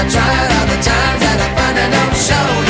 I try all the times that I find I don't show.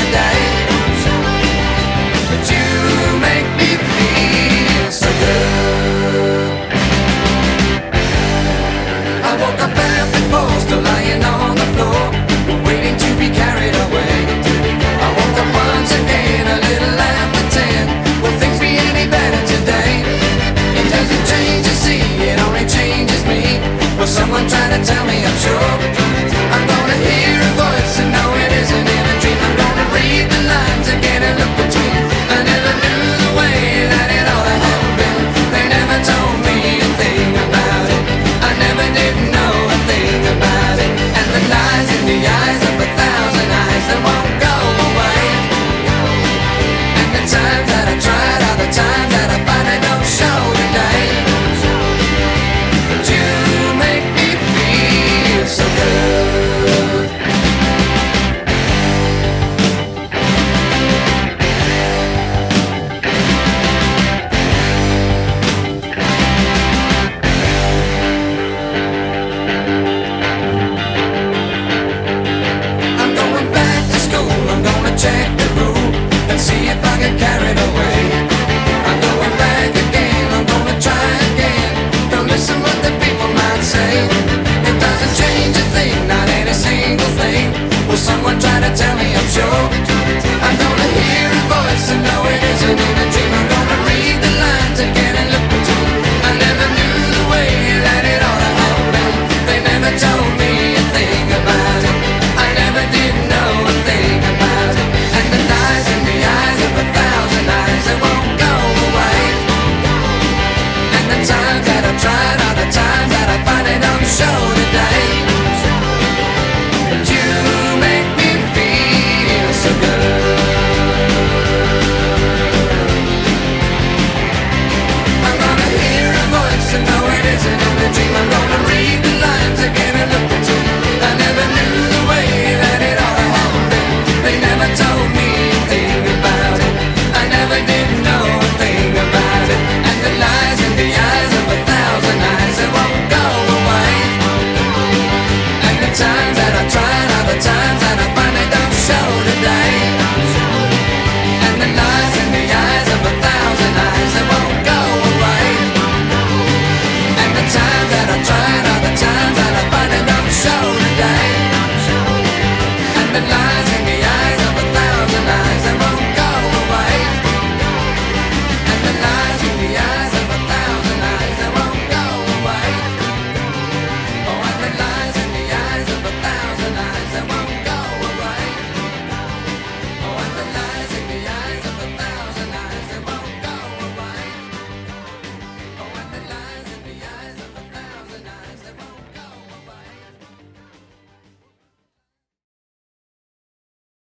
someone try to tell me I'm sure. and lies